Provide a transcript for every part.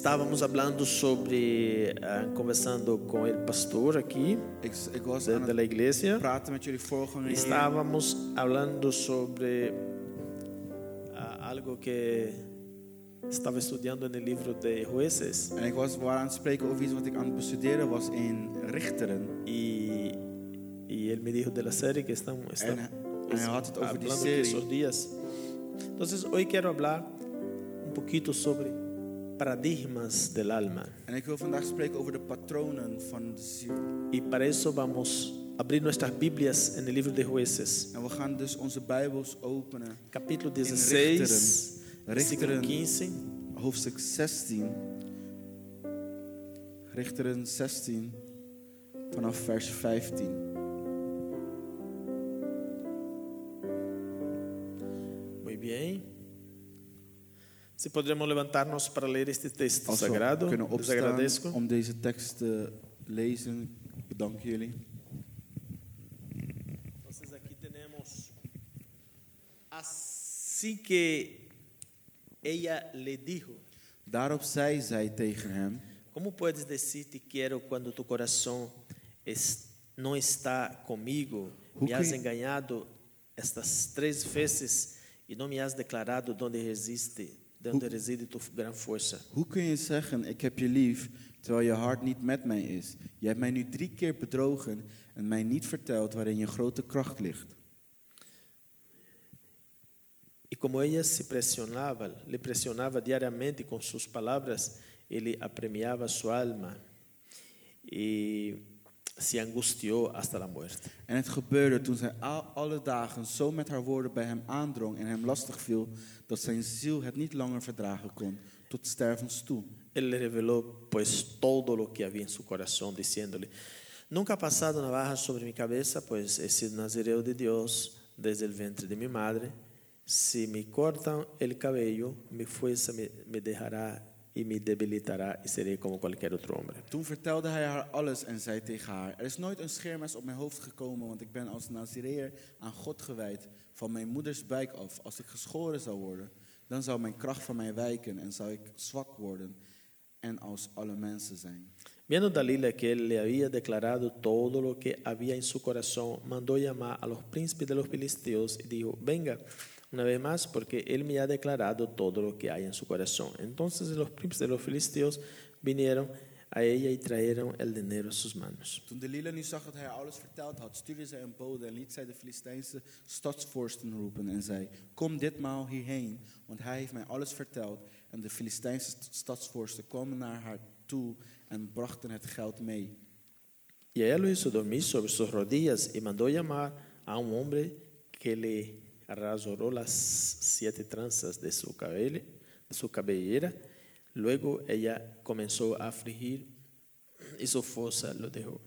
Estávamos hablando sobre, ah, conversando com o pastor aqui Ik, ik was de, aan de het la iglesia. praten met jullie voorganger hier. Estávamos hablando sobre ah, algo que estava estudando no livro de Jueces En ik was waren aan het spreken over iets wat ik aan het bestuderen was in Richteren. y, y él me dijo de la serie que estamos estamos en hij had het over die hablando de esos serie. días. Entonces hoy quiero hablar un poquito sobre paradigmas del alma. En ik wil vandaag spreken over de patronen van de ziel. Y para eso vamos a abrir nuestras Biblias en el libro de Jueces, En we gaan dus onze Bijbels openen. capítulo In 16, Richteren. versículo Richteren. 15. Hoofdstuk 16. Richteren 16. Vanaf vers 15. Se podemos levantar-nos para ler este texto also, sagrado, dus agradeço. Om deze tekst te lezen, bedank jullie. Entonces aqui temos assim que ela lhe disse. Daarop zei zij tegen hem. Como puedes dizer te quero quando tu coração não está comigo? Me has enganado estas três vezes e não me has declarado onde resiste dónde reside tu gran fuerza. Hoe kun je zeggen: Ik heb je lief, terwijl je hart niet met mij is? Je hebt mij nu drie keer bedrogen en mij niet verteld waarin je grote kracht ligt. Y como ella se presionaba, le presionaba diariamente con sus palabras, él apremiaba su alma y se angustió hasta la muerte. En het gebeurde toen zij al, alle dagen zo met haar woorden bij hem aandrong en hem lastig viel, dat zijn ziel het niet langer verdragen kon, tot stervens toe. Él le reveló pues todo lo que había en su corazón, diciéndole, nunca ha pasado navaja sobre mi cabeza, pues he sido nazireo de Dios desde el vientre de mi madre. Si me cortan el cabello, mi fuerza me, me dejará y me debilitará y seré como cualquier otro hombre. Toen vertelde hij haar alles en zei tegen haar: Er is nooit een scheermes op mijn hoofd gekomen, want ik ben als Nazireër aan God gewijd van mijn moeders buik af. Als ik geschoren zou worden, dan zou mijn kracht van mij wijken en zou ik zwak worden en als alle mensen zijn. Viendo Dalila que él le había declarado todo lo que había en su corazón, mandó llamar a los príncipes de los filisteos y dijo, venga una vez más, porque él me ha declarado todo lo que hay en su corazón. Entonces los príncipes de los filisteos vinieron a ella y trajeron el dinero a sus manos. Toen Delilah nu zag dat hij alles verteld had, stuurde zij een bode en liet zij de Filistijnse stadsvorsten roepen en zei: Kom ditmaal hierheen, want hij heeft mij alles verteld. En de Filistijnse st- stadsvorsten kwamen naar haar toe en brachten het geld mee. Y ella lo hizo dormir sobre sus rodillas y mandó llamar a un hombre que le rasuró las siete tranzas de su, cabello, de su cabellera. Luego ella comenzó a afligir y su fuerza lo dejó.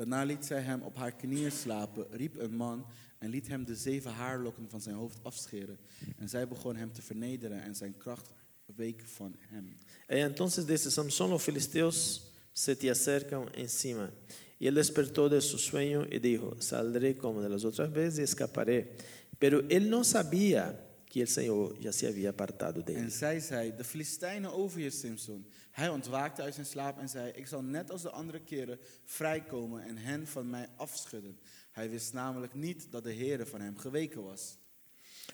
Daarna liet zij hem op haar knieën slapen, riep een man en liet hem de zeven haarlokken van zijn hoofd afscheren. En zij begon hem te vernederen en zijn kracht week van hem. Ella entonces dice, Samson, los filisteos se te acercan encima. Y él despertó de su sueño y dijo, saldré como de las otras veces y escaparé. Pero él no sabía que el Señor ya se había apartado de él. En zij zei, de Filistijnen over je, Simpson. Hij ontwaakte uit zijn slaap en zei, ik zal net als de andere keren vrijkomen en hen van mij afschudden. Hij wist namelijk niet dat de Heere van hem geweken was.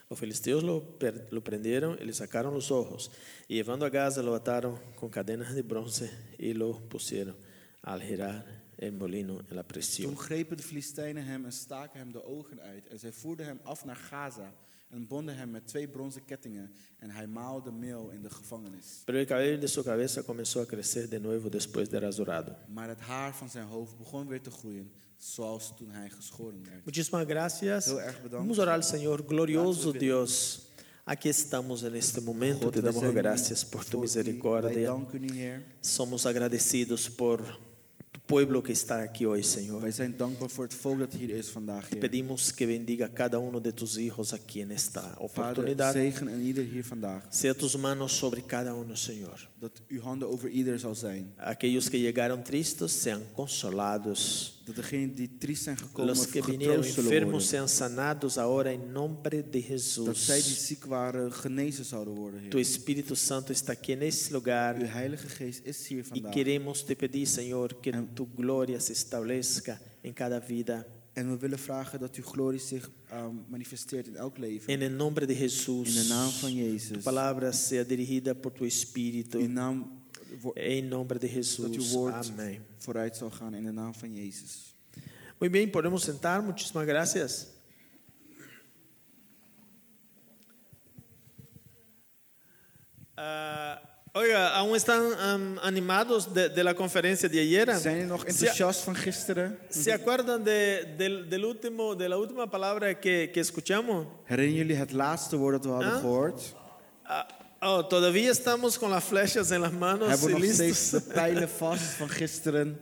Los filisteos lo, lo prendieron y le sacaron los ojos. Y llevando a Gaza lo ataron con cadenas de bronce y lo pusieron al girar el molino en la presión. Toen grepen de Filistijnen hem en staken hem de ogen uit. En zij voerden hem af naar Gaza en bonden hem met twee bronzen kettingen. En hij maalde meel in de gevangenis. Pero el cabello de su cabeza comenzó a crecer de nuevo después de rasurado. Maar het haar van zijn hoofd begon weer te groeien, zoals toen hij geschoren werd. Muchísimas gracias. Heel erg bedankt. Vamos a orar al Señor. Glorioso. Dios. Aquí estamos en este momento. Te we damos zijn gracias por tu misericordia. Somos agradecidos por pueblo que está aquí hoy, Señor. Wij zijn dankbaar voor het volk dat hier is vandaag, Te Heer. pedimos que bendiga a cada uno de tus hijos aquí en esta Vader, oportunidad. zegen en ieder hier vandaag. Sea tus manos sobre cada uno, Señor. Dat uw handen over ieder zal zijn. Aquellos que llegaron tristes sean consolados. Dat degenen die triest zijn gekomen Los que vinieron enfermos sean sanados ahora en nombre de Dat zij die Jesús. ziek waren genezen zouden worden, Heer. Tu Espíritu Santo está aquí en este lugar. Uw Heilige Geest is hier Y vandaag. queremos te pedir, Señor, que Am- tu gloria se establezca en cada vida. En we willen vragen dat uw glorie zich um, manifesteert in elk leven. Em nome de Jesus. Em nome van Jezus. Tua dirigida por Tu espírito. Em nome em nome de Jesus. Dat uw woord Amém. vooruit zal gaan in de naam van Jezus. Muy bien, podemos sentar. Muchísimas gracias. Uh, oiga, ¿aún están am, animados de, de la conferencia de ayer? Zijn jullie nog ¿Se, enthousiast van gisteren? se acuerdan de, del, del último, de la última palabra que, que escuchamos? Herinneren jullie het laatste woord dat we hadden Ah. gehoord? Ah, oh, todavía estamos con las flechas en las manos Hebben we nog steeds listos, de pijlen vast van gisteren?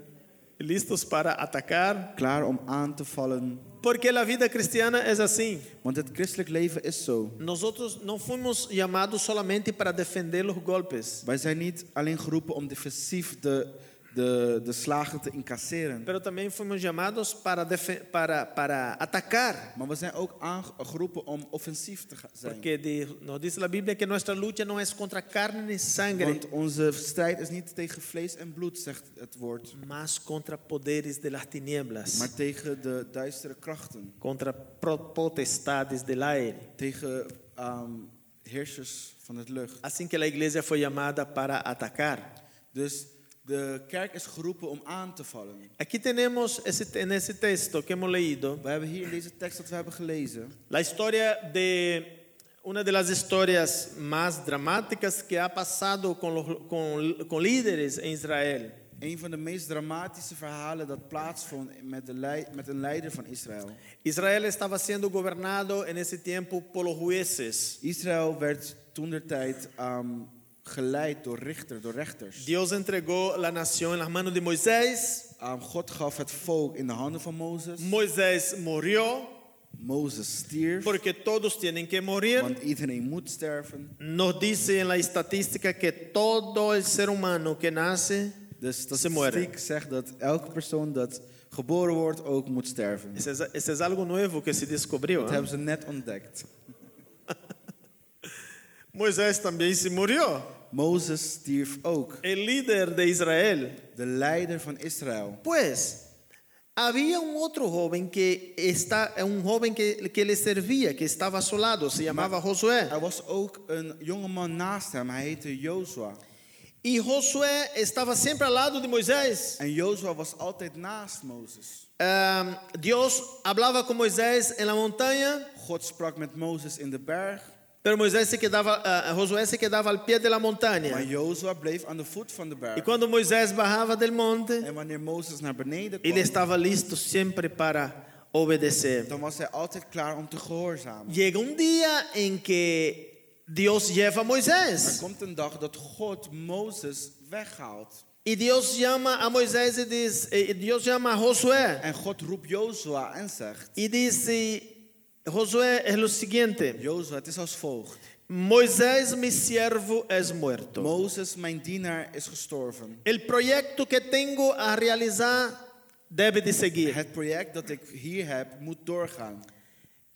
listos para atacar. Klaar om aan te vallen? Porque la vida cristiana es así. Want het christelijk leven is zo. Nosotros no fuimos llamados solamente para defender los golpes, Wij zijn niet alleen geroepen om defensief de, de, de slagen te incasseren. pero también fuimos llamados para, para, para atacar. Maar we zijn ook aangeroepen om offensief te zijn. Porque di- nos dice la Biblia que nuestra lucha no es contra carne ni sangre, Want onze strijd is niet tegen vlees en bloed, zegt het woord. más contra poderes de las tinieblas, Maar tegen de duistere krachten. contra potestades del aire. Tegen ehm, heersers van het lucht. Así que la iglesia fue llamada para atacar. Dus de kerk is geroepen om aan te vallen. Aquí tenemos ese, en ese texto que hemos leído We hebben hier in deze tekst dat we hebben gelezen. la historia de una de las historias más dramáticas que ha pasado con, los, con, con líderes en Israel. Een van de meest dramatische verhalen dat plaatsvond met, de lei- met een leider van Israël. Israel estaba siendo gobernado en ese tiempo por los jueces. Israël werd toen de tijd ehm, geleid door richter, door rechters. Dios entregó la nación en las manos de Moisés. Ehm, God gaf het volk in de handen van Mozes. Moisés murió Mozes stierf, porque todos tienen que morir. want iedereen moet sterven. Nos dice en la estadística que todo el ser humano que nace De Se muere. statistiek zegt dat elke persoon dat geboren wordt ook moet sterven. Eso es, es algo nuevo que se descubrió. Dat ¿eh? hebben ze net ontdekt. Moisés también se murió. Mozes stierf ook, El líder de Israel. de leider van Israël. Pues había un otro joven que está, un joven que, que le servía, que estaba a su lado, se llamaba Josué. Er was ook een jongeman naast hem, hij heette Jozua. Y Josué estaba siempre al lado de Moisés. En Jozua was altijd naast Mozes. Um, Dios hablaba con Moisés en la montaña, God sprak met Mozes in de berg, Pero Moisés se quedava, uh, ah, ah, Josué se quedava ao pé da montanha. E quando Moisés barrava del monte, ele estava listo sempre para obedecer. Dan was hij altijd om te gehoorzamen. Llega un día que Deus lleva a Moisés. Komt een dag dat God Mozes. E Deus chama a Moisés e diz, e eh, Deus chama a Josué. E God roept Josué en zegt. E disse Josué het is als volgt. Moisés mi siervo es muerto. Mozes, mijn dienaar, is gestorven. El proyecto que tengo a realizar debe de seguir. Het project dat ik hier heb, moet doorgaan.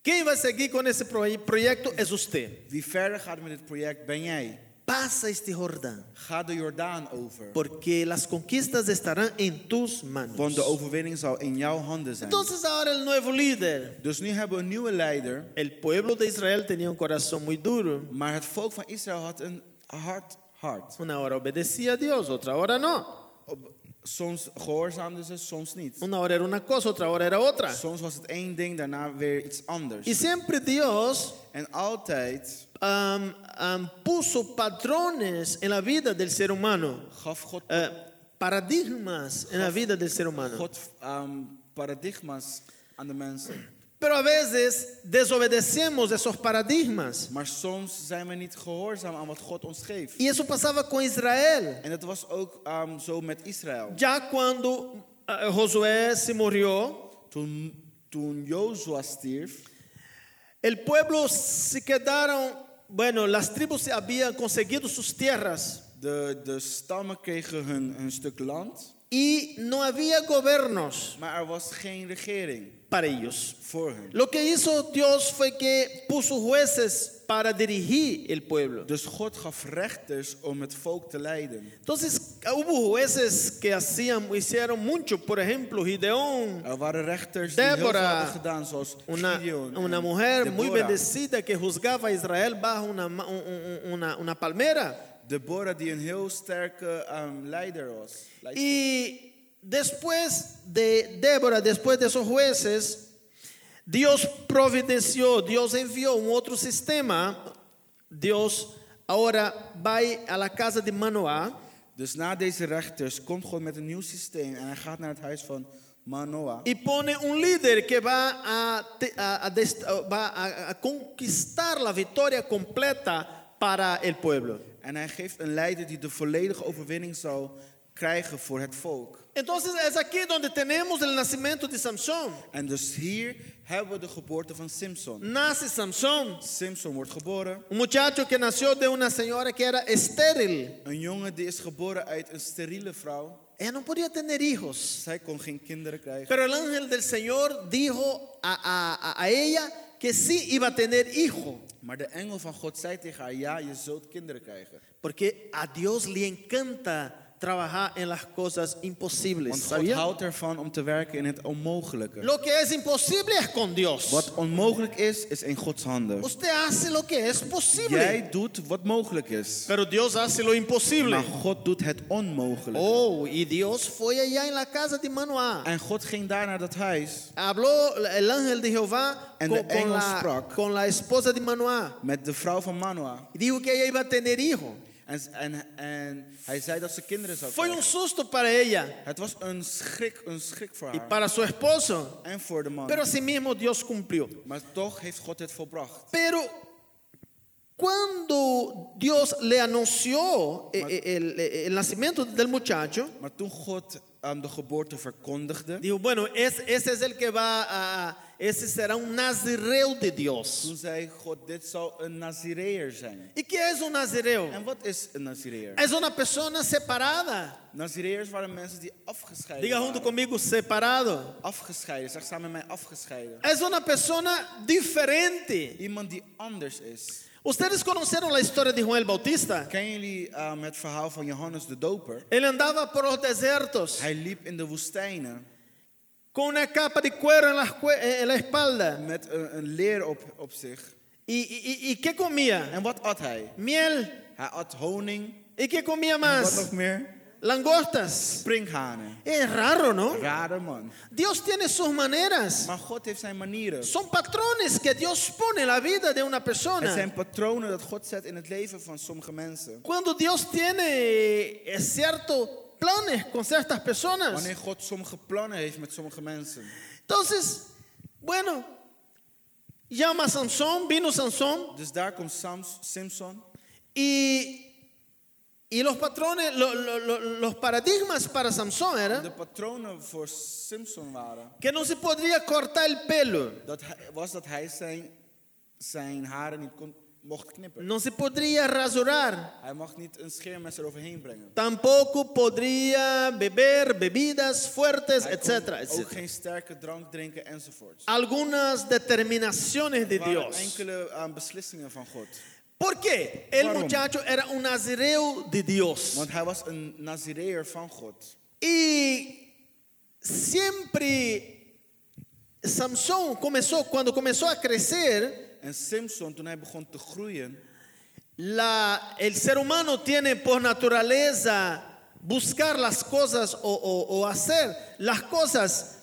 Quem vai seguir con ese proye- proyecto es usted. Wie verder gaat met dit project, ben jij. Pasa este Jordán, Ga de Jordaan over. porque las conquistas estarán en tus Want de manos. overwinning zal in jouw handen zijn. Entonces ahora el nuevo líder. Dus nu hebben we een nieuwe leider. El pueblo de Israel tenía un corazón muy duro. Maar het volk van Israël had een hard hart. Una hora obedecía a Dios, otra hora no. Soms gehoorzaamden ze, soms niet. Una hora era una cosa, otra hora era otra. Soms was het één ding, daarna weer iets anders. Y siempre Dios En altijd um, um, puso patrones en la vida del ser humano, eh, paradigmas en la vida del ser humano. Paradigma's aan de mensen. Pero a veces desobedecemos esos paradigmas. Maar soms zijn we niet gehoorzaam aan wat God ons geeft. Y eso pasaba con Israel. En dat was ook ehm, zo met Israël. Ya cuando eh, Josué se murió, Toen, toen Jozua stierf, el pueblo se quedaron, bueno, las tribus habían conseguido sus tierras. De, de stammen kregen hun, hun stuk land, y no había gobiernos maar er was geen regering para ellos. voor hun. Lo que hizo Dios fue que puso jueces para dirigir el pueblo. Dus God gaf rechters om het volk te leiden. Entonces hubo jueces que hacían, hicieron mucho, por ejemplo, Gideón, Er waren rechters die gedaan, zoals una, Gideon una en mujer muy Deborah. bendecida que juzgaba a Israel bajo una, una, una palmera. Deborah die een heel sterke um, leider was. Y después de Débora, después de esos jueces, Dios providenció, Dios envió un otro sistema. Dios ahora va a la casa de Manoah Dus na deze rechters komt God met een nieuw systeem en hij gaat naar het huis van Manoah. y pone un líder que va a, a- a va a conquistar la victoria completa para el pueblo. En hij geeft een leider die de volledige overwinning zal krijgen voor het volk. Entonces es aquí donde tenemos el nacimiento de Samson. En dus hier hebben we de geboorte van Simpson. Nace Samson, Simpson wordt geboren. un muchacho que nació de una señora que era estéril. Een jongen die is geboren uit een steriele vrouw. Ella no podía tener hijos. Zij kon geen kinderen krijgen. Pero el ángel del Señor dijo a, a- a- a ella que sí iba a tener hijo. Maar de engel van God zei tegen haar, ja, je zult kinderen krijgen. Porque a Dios le encanta trabajar en las cosas imposibles. Want God houdt ervan om te werken in het onmogelijke. Lo que es imposible es con Dios. Wat onmogelijk is, is in Gods handen. Usted hace lo que es posible. Jij doet wat mogelijk is. Pero Dios hace lo imposible. Maar God doet het onmogelijk. Oh, y Dios fue allá en la casa de Manoah. En God ging daar naar dat huis Habló el ángel de Jehová En con, de con engel la, sprak. con la esposa de Manoah. met de vrouw van Manoah. Dijo que ella iba a tener hijo. En, en, en hij zei dat ze kinderen zou Fue un krijgen. susto para ella Het was een schrik, een schrik voor y haar. para su esposo. En voor de man. Pero asimismo Dios cumplió. Maar toch heeft God het volbracht. Pero cuando Dios le anunció eh, eh, el, eh, el nacimiento del muchacho, Maar toen God aan de geboorte verkondigde, dijo, bueno, es- ese es el que va a, ese será un nazireo de Dios. toen zei God, dit zal een Nazireër zijn. ¿Y qué es un nazireo? En wat is een Nazireër? Es una persona separada. Nazireërs waren mensen die afgescheiden Diga junto waren. conmigo, separado. Afgescheiden, zeg samen met mij afgescheiden. Es una persona diferente. Iemand die anders is. Ustedes conocieron la historia de Juan el Bautista. Jullie um, het verhaal van Johannes de Doper? Él andaba por los desertos Hij liep in de woestijnen con una capa de cuero en la, en la espalda. met een, een leer op, op zich. En wat at hij? Miel. Hij at honing. ¿Y qué comía En wat más? nog meer? Langostas. Es raro, ¿no? Rare man. Dios tiene sus maneras. Maar God heeft zijn manieren. Son patrones que Dios pone en la vida de una Het persona. zijn patronen dat God zet in het leven van sommige mensen. Cuando Dios tiene eh, ciertos planes con ciertas personas. Wanneer God sommige plannen heeft met sommige mensen. Entonces, bueno, llama a Sansón, vino Sansón Dus daar komt Sams, Simpson. y, y los patrones, lo, lo, lo, los paradigmas para Samson eran que no se podría cortar el pelo. No se podría rasurar. Tampoco podría beber bebidas fuertes, etcétera, etcétera. Algunas determinaciones de Dios enkele beslissingen van God. ¿Por qué? El Waarom? muchacho era un nazireo de Dios. Want hij was een Nazireër van God. Y siempre Samson comenzó, cuando comenzó a crecer, En Simpson, toen hij begon te groeien, la, el ser humano tiene por naturaleza buscar las cosas o, o- o hacer las cosas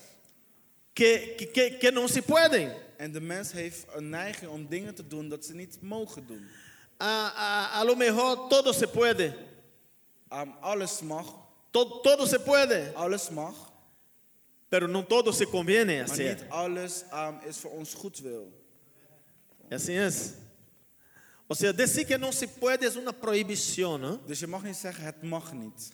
que, que- que- que no se pueden. En de mens heeft een neiging om dingen te doen dat ze niet mogen doen. A, a- a lo mejor todo se puede, Um, alles mag, todo, todo se puede, alles mag, pero no todo se conviene maar hacer. niet alles um, is voor ons goed wil. Así es. O sea, decir que no se puede es una prohibición, ¿no? Dus je mag niet zeggen het mag niet.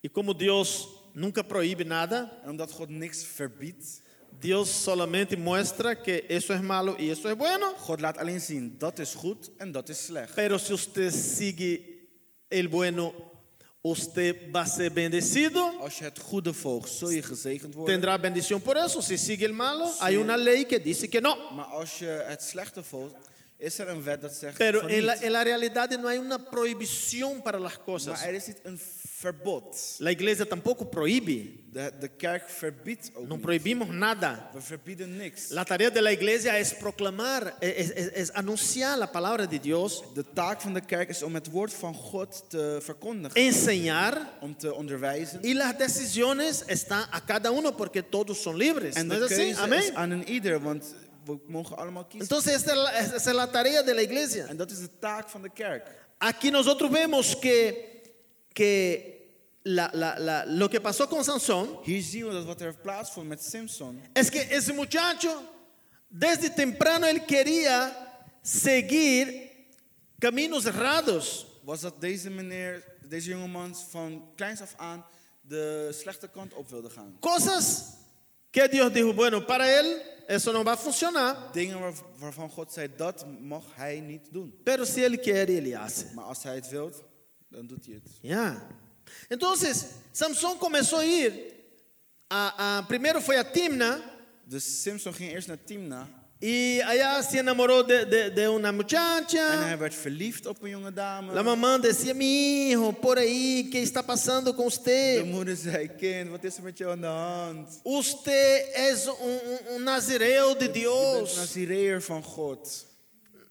Y como Dios nunca prohíbe nada, En omdat God niks verbiedt, Dios solamente muestra que eso es malo y eso es bueno. God laat alleen zien dat is goed en dat is slecht. Pero si usted sigue el bueno, usted va a ser bendecido, Als je het goede volgt, zul je gezegend worden. tendrá bendición por eso. Si sigue el malo, hay una ley que dice que no. Maar als je het slechte volgt, er Pero en la, en la realidad no hay una prohibición para las cosas. La iglesia tampoco prohíbe. No niet. prohibimos nada. La tarea de la iglesia es proclamar, es, es- es anunciar la palabra de Dios, De taak van de kerk is om het woord van God te verkondigen. enseñar Om te onderwijzen. y las decisiones están a cada uno porque todos son libres. En ¿No de es así? Amén. aan een ieder, want we mogen allemaal kiezen. Entonces esta es, la, esa es la tarea de la iglesia. En dat is de taak van de kerk. Aquí nosotros vemos que, que la- la- la- lo que pasó con Sansón Hier zien we dat wat er plaatsvond met Simpson. es que ese muchacho desde temprano él quería seguir caminos errados. Was dat deze meneer, deze jongeman van kleins af aan de slechte kant op wilde gaan. Cosas que Dios dijo, bueno, para él eso no va a funcionar, Dingen waar- waarvan God zei, dat mag hij niet doen. pero si él quiere, él hace. Maar als hij het wil, dan doet hij het. Ya. Entonces, Samson comenzó a ir, a, a- primero fue a Timna Dus Simpson ging eerst naar Timna. Y allá se enamoró de, de- de En muchacha. hij werd verliefd op een jonge dame. La mamá decía, mi hijo, por ahí, ¿qué está pasando con De usted? moeder zei, kind, wat is er met jou aan de hand? Es un, un- un nazireo de Je Dios. Nazireer van God.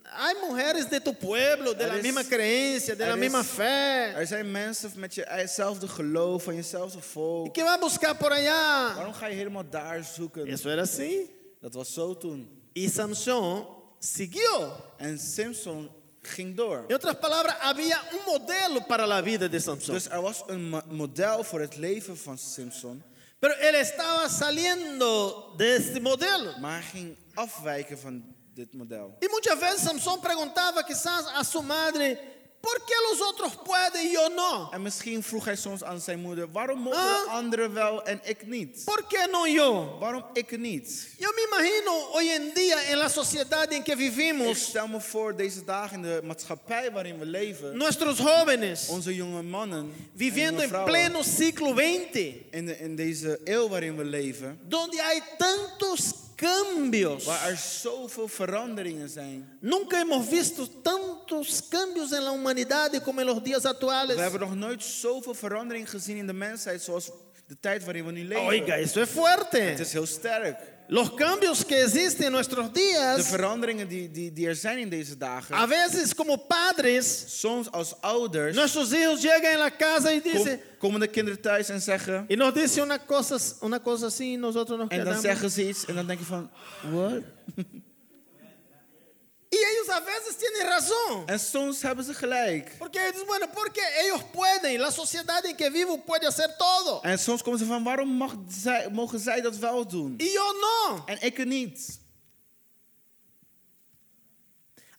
Hay mujeres de tu pueblo, de Er la is- misma creencia, de er la misma is- fe. Er zijn mensen met jezelfde geloof, van jezelfde ¿Y volk. qué va a buscar por allá? Waarom ga je helemaal daar zoeken? Eso era así. Dat was zo toen. Y Samson siguió. En Simpson ging otras palabras, había un modelo para la vida de Samson. Dus er was een mo- model voor het leven van Simpson. Pero él estaba saliendo de este modelo. Maar ging afwijken van dit model. Y muchas veces Samson preguntaba quizás a su madre, ¿por qué los otros pueden y yo no? En misschien vroeg hij soms aan zijn moeder: waarom mogen Ah. de anderen wel en ik niet? ¿Por qué no yo? Waarom ik niet? Yo me imagino hoy en día en la sociedad en que Ik vivimos, stel me voor deze dagen in de maatschappij waarin we leven, nuestros jóvenes onze jonge mannen, en viviendo en pleno siglo XX, in, de- in deze eeuw waarin we leven, donde hay tantos cambios. waar er zoveel veranderingen zijn. Nunca hemos visto tantos cambios en la humanidad como en los días actuales. We hebben nog nooit zoveel verandering gezien in de mensheid zoals de tijd waarin we nu leven. Oiga, eso es fuerte. Het is heel sterk. Los cambios que existen en nuestros De días, veranderingen die, die, die er zijn in deze dagen. a veces como padres, Soms als ouders nuestros hijos llegan la casa y kom- dicen, komen de kinderen thuis en zeggen. y nos dicen una cosa, una cosa así nosotros nos En dan quedamos. zeggen ze iets en dan denk je van, what? E eles às vezes têm razão. En soms hebben ze gelijk. Porque eles, bueno, porque eles podem. A sociedade em que vivo pode fazer tudo. En soms komen ze van waarom mag zij, mogen zij dat wel doen? E eu não. En ik niet.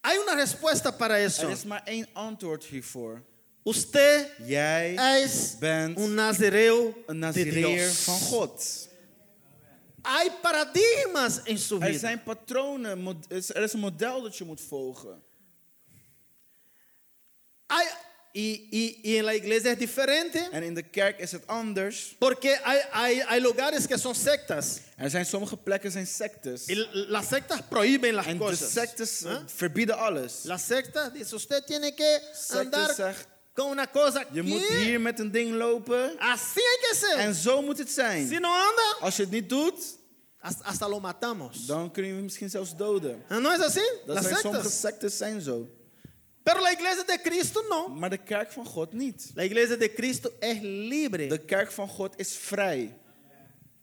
Há uma resposta para isso. Er is maar één antwoord hiervoor. Você Jij é bent um nazireu, een nazireer de Deus. van God. Hay paradigmas en su Er vida. zijn patronen, er is een model dat je moet volgen. Hay- y, y- y en la iglesia es diferente. En in de kerk is het anders. Porque hay, hay, hay lugares que son sectas. Er zijn sommige plekken zijn sectes. Y las sectas prohíben las En de cosas. sectes ¿Ah? verbieden alles. Las sectas dice usted tiene que Sectes andar zegt, con una cosa je moet hier met een ding lopen. Así hay que ser. En zo moet het zijn. si no anda, Als je het niet doet, hasta, lo matamos. dan kun je misschien zelfs doden. ¿Ah, ¿No es así? Dat zijn sommige sectas. sectes zijn zo. Pero la iglesia de Cristo no. Maar de kerk van God niet. La iglesia de Cristo es libre. De kerk van God is vrij.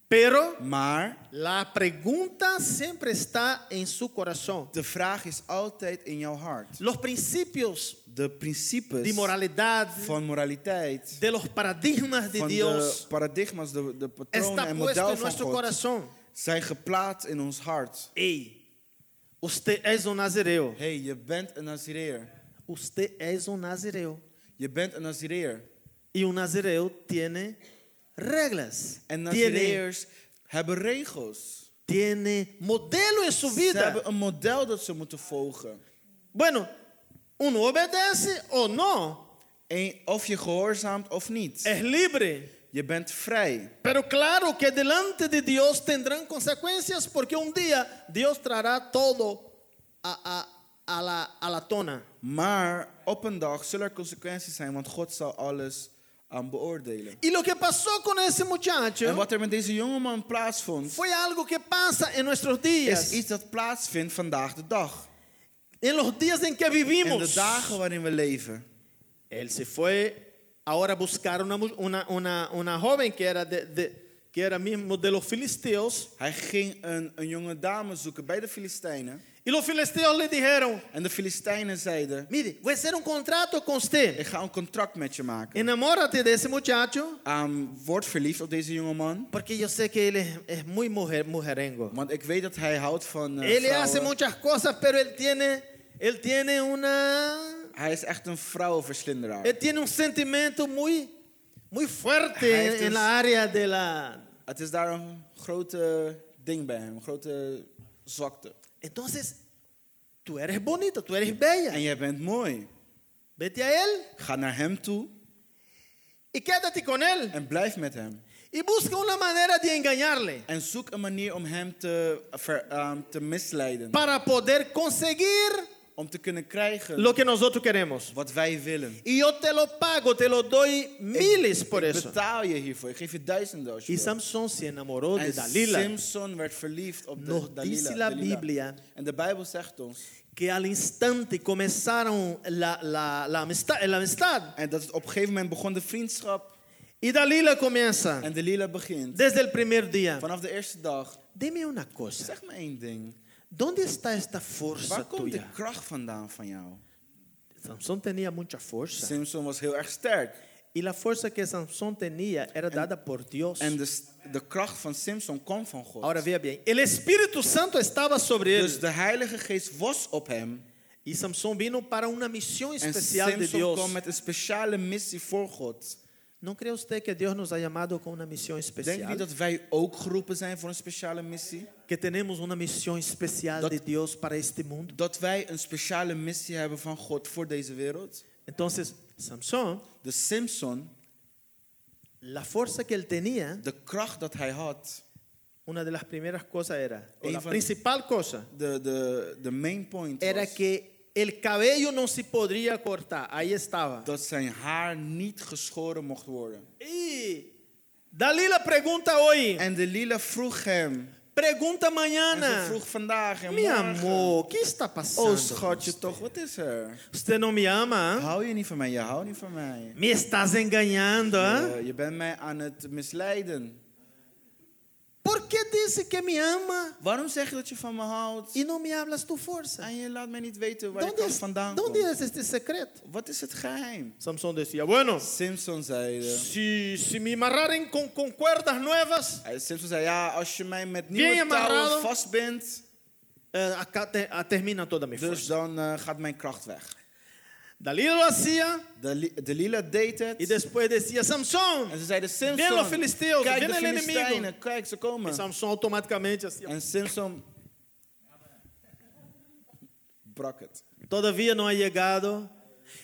Pero Maar la pregunta siempre está en su corazón. de vraag is altijd in jouw hart. Los principios De principes de moralidad, van moraliteit, de los paradigmas de van de Dios, paradigma's, de, de patronen en model van God, corazón. zijn geplaatst in ons hart. Ey, usted es un nazireo. hey, je bent een Nazireer. Usted es un nazireo. Je bent een Nazireer. Y un nazireo tiene reglas. En Tiene, hebben regels. tiene modelo en su Ze vida. hebben een model dat ze moeten volgen. Bueno, uno obedece o no. En of je gehoorzaamt of niet. Es libre. Je bent vrij. Pero claro que delante de Dios tendrán consecuencias porque un día Dios traerá todo a, a- a la, a la tona. Maar op een dag zullen er consequenties zijn, want God zal alles aan beoordelen. Y lo que pasó con ese En muchacho wat er met deze jongeman plaatsvond, fue algo que pasa en nuestros días, is iets dat plaatsvindt vandaag de dag. en los días en que In de vivimos. dagen waarin we leven. Él se fue ahora a buscar una, una, una, una joven que era, de, de- que era mismo de los filisteos. Hij ging een, een jonge dame zoeken bij de Filistijnen. Y los filisteos le dijeron, En de Filistijnen zeiden, mire, voy a hacer un contrato con usted. ik ga een contract met je maken. Enamórate de ese muchacho, Um, word verliefd op deze jongeman. porque yo sé que él es, es muy mujer, mujerengo. Want ik weet dat hij houdt van eh, Él le hace vrouwen. muchas cosas, pero él tiene, él tiene una, Hij is echt een vrouwenverslinderaar. él tiene un sentimiento muy, muy fuerte Hij heeft en, en een- la área de la. Het is daar een grote ding bij hem, een grote zwakte. Entonces, tú eres bonito, tú eres bella. En jij bent mooi. Vete a él Ga naar hem toe y quédate con él. en blijf met hem. Y busca una manera de engañarle En zoek een manier om hem te, ver, um, te misleiden. para poder conseguir Om te kunnen krijgen lo que nosotros queremos. wat wij willen. Y yo te lo pago, te lo doy miles por Ik eso. betaal je hiervoor. Ik geef je duizenden als je Y wil. Samson se enamoró de En Dalila. Simpson werd verliefd op de Nos Dalila. dice la Dalila. Biblia En de Bijbel zegt ons. que al instante comenzaron la, la, la amistad, la amistad. En dat het op een gegeven moment begon de vriendschap. Y Dalila comienza En Dalila begint. desde el primer día. Vanaf de eerste dag. Dime una cosa. Zeg me één ding. ¿Dónde está esta fuerza Waar komt de tuya? kracht vandaan van jou? Samson tenía mucha fuerza. Simpson was heel erg sterk. Y la fuerza que Samson tenía era dada por Dios. En de, de kracht van Simpson kwam van God. Ahora vea bien, el Espíritu Santo estaba sobre él. Dus de Heilige Geest was op hem. Y Samson vino para misión En especial de Simpson Dios. kwam met een speciale missie voor God. ¿No cree usted que Dios nos ha llamado con una misión Denk je especial? niet dat wij ook geroepen zijn voor een speciale missie? Que tenemos una misión especial Dat- de Dios para este mundo. Dat wij een speciale missie hebben van God voor deze wereld? Entonces, Samson, De Simpson, la fuerza que él tenía, de kracht dat hij had, una de las primeras cosas era, la principal cosa, de, de, de main point era was que el cabello no se podría cortar. Ahí estaba. dat zijn haar niet geschoren mocht worden. Y Dalila pregunta hoy, En de Lila vroeg hem, pregunta en ze vroeg vandaag en morgen, amor, ¿qué está pasando? oh schatje toch, wat is er? Usted no me ama, ¿eh? Hou je niet van mij, je houdt niet van mij. me estás engañando. ¿eh? Eh, je bent mij aan het misleiden. ¿Por qué dice que me ama Waarom zeg je dat je van me houdt? y no me hablas tu fuerza? En je laat mij niet weten waar je ¿Dónde kracht es, vandaan dónde komt. es este secreto? Wat is het geheim? Samson decía, bueno, Simpson zei, eh, si, si me amarraren con, con cuerdas nuevas, Simpson zei, ja, als je mij met nieuwe touwen vastbindt, eh, acá te- ah, termina toda mi dus fuerza. dan eh, gaat mijn kracht weg. Dalila hacía. Dalila deed het. e depois decía, Samson. En ze zeiden, Samson. Ven los filisteos, kijk ven de kijk ze komen. En Samson automaticamente assim, En Samson brak het. Todavía no ha llegado